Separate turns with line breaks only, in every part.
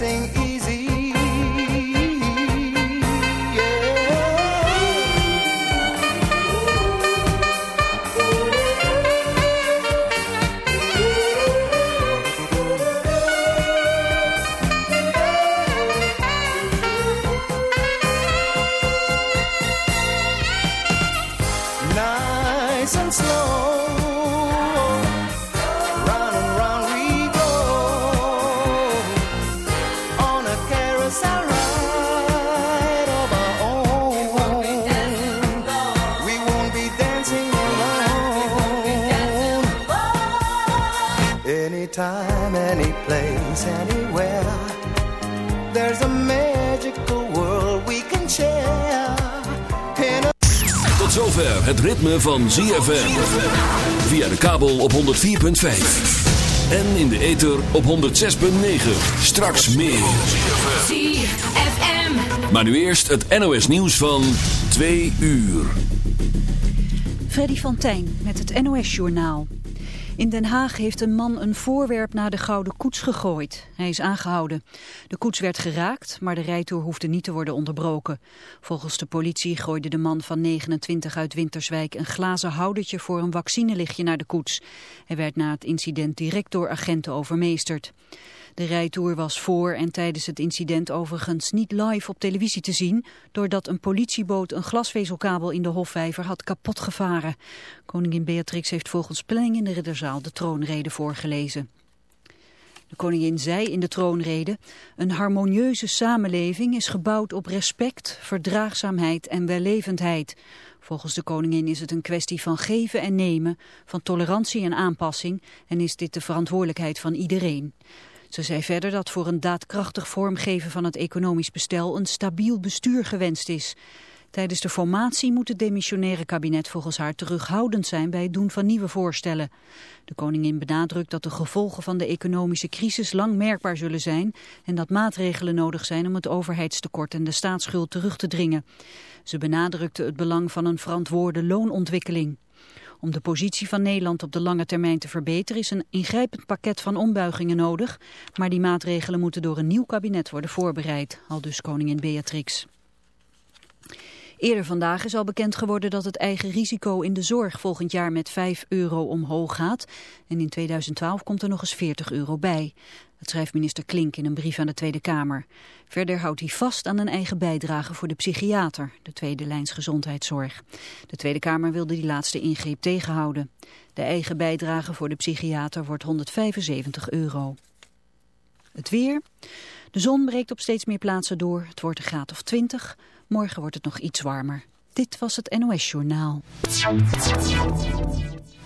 dancing anywhere. There's a magical world we can share. A
Tot zover het ritme van ZFM. Via de kabel op 104.5. En in de ether op 106.9. Straks meer.
ZFM.
Maar nu eerst het NOS nieuws van 2 uur.
Freddy van Tijn met het NOS-journaal. In Den Haag heeft een man een voorwerp naar de Gouden Koets gegooid. Hij is aangehouden. De koets werd geraakt, maar de rijtour hoefde niet te worden onderbroken. Volgens de politie gooide de man van 29 uit Winterswijk een glazen houdertje voor een vaccinelichtje naar de koets. Hij werd na het incident direct door agenten overmeesterd. De rijtour was voor en tijdens het incident overigens niet live op televisie te zien, doordat een politieboot een glasvezelkabel in de Hofvijver had kapotgevaren. Koningin Beatrix heeft volgens planning in de ridderzaal de troonrede voorgelezen. De koningin zei in de troonrede, een harmonieuze samenleving is gebouwd op respect, verdraagzaamheid en wellevendheid. Volgens de koningin is het een kwestie van geven en nemen, van tolerantie en aanpassing en is dit de verantwoordelijkheid van iedereen. Ze zei verder dat voor een daadkrachtig vormgeven van het economisch bestel een stabiel bestuur gewenst is. Tijdens de formatie moet het demissionaire kabinet volgens haar terughoudend zijn bij het doen van nieuwe voorstellen. De koningin benadrukt dat de gevolgen van de economische crisis lang merkbaar zullen zijn en dat maatregelen nodig zijn om het overheidstekort en de staatsschuld terug te dringen. Ze benadrukte het belang van een verantwoorde loonontwikkeling. Om de positie van Nederland op de lange termijn te verbeteren is een ingrijpend pakket van ombuigingen nodig, maar die maatregelen moeten door een nieuw kabinet worden voorbereid, al dus koningin Beatrix. Eerder vandaag is al bekend geworden dat het eigen risico in de zorg volgend jaar met 5 euro omhoog gaat. En in 2012 komt er nog eens 40 euro bij. Dat schrijft minister Klink in een brief aan de Tweede Kamer. Verder houdt hij vast aan een eigen bijdrage voor de psychiater, de tweede lijns gezondheidszorg. De Tweede Kamer wilde die laatste ingreep tegenhouden. De eigen bijdrage voor de psychiater wordt 175 euro. Het weer. De zon breekt op steeds meer plaatsen door. Het wordt een graad of 20. Morgen wordt het nog iets warmer. Dit was het NOS Journaal.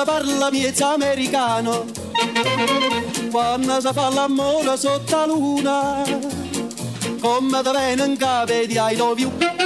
quando parla miezza americano, quando si fa l'amore sotto la luna, come te vengono in capo di I love.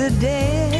the
dead.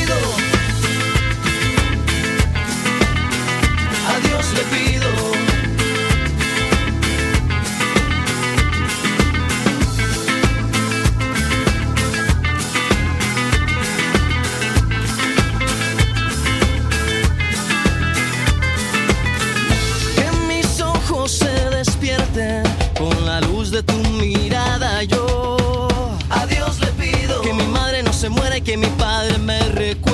Se muera y que mi padre me recuerde.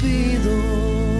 Pido.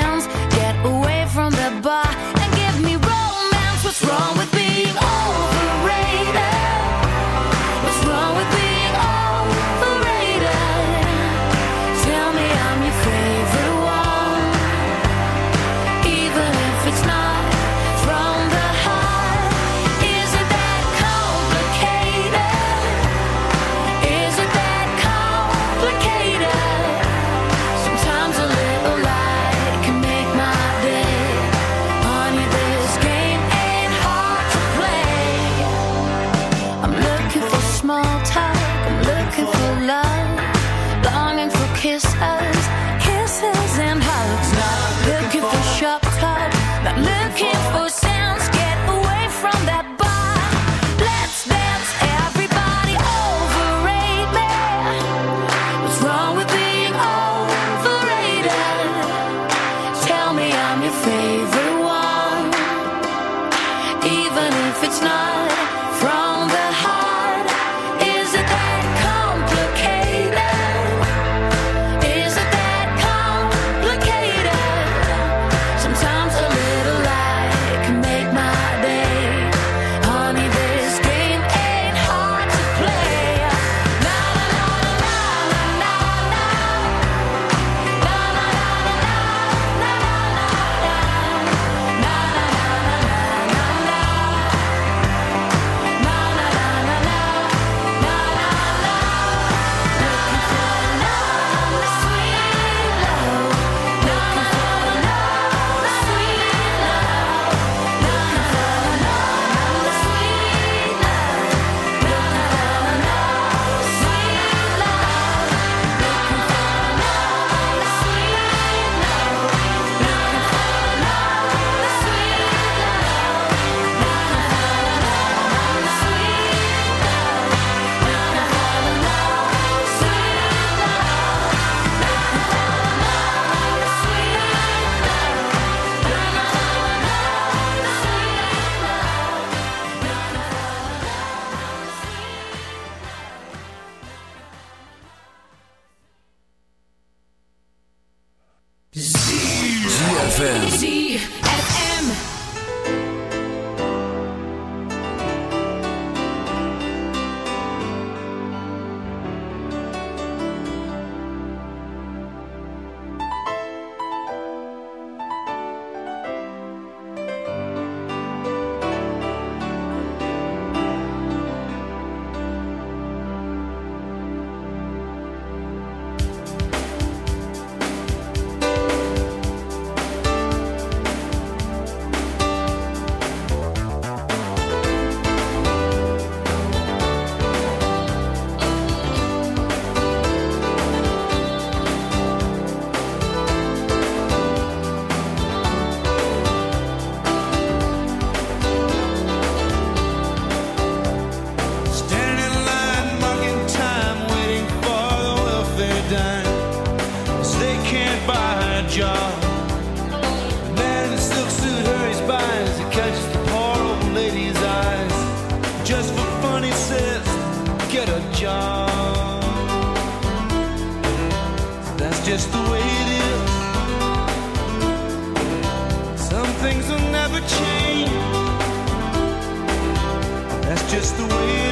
sounds.
Things will never change. That's just the way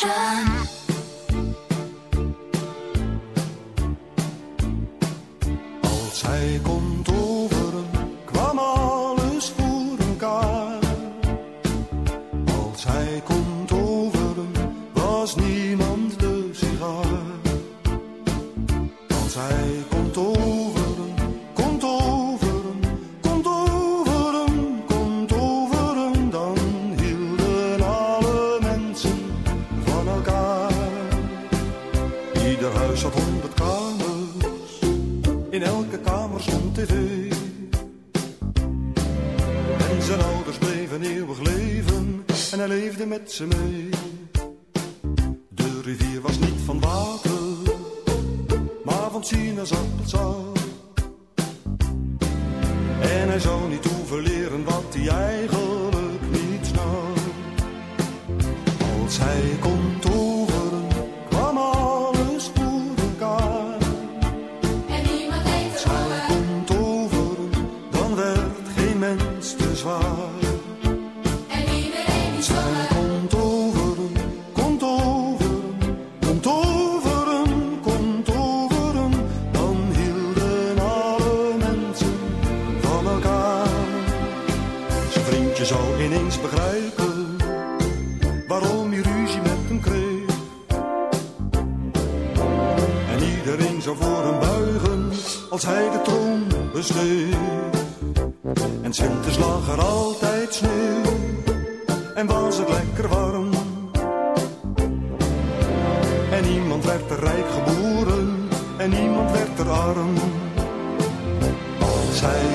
山宝钗公主 leefde met ze mee.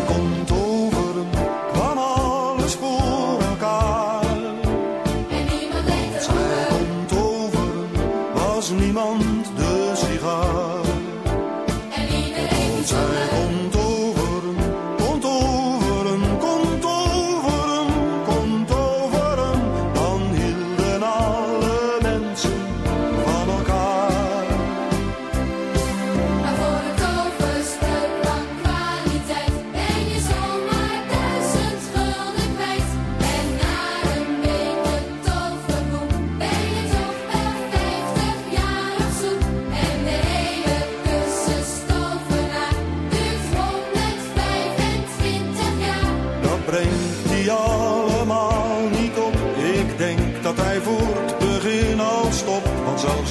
工作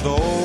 though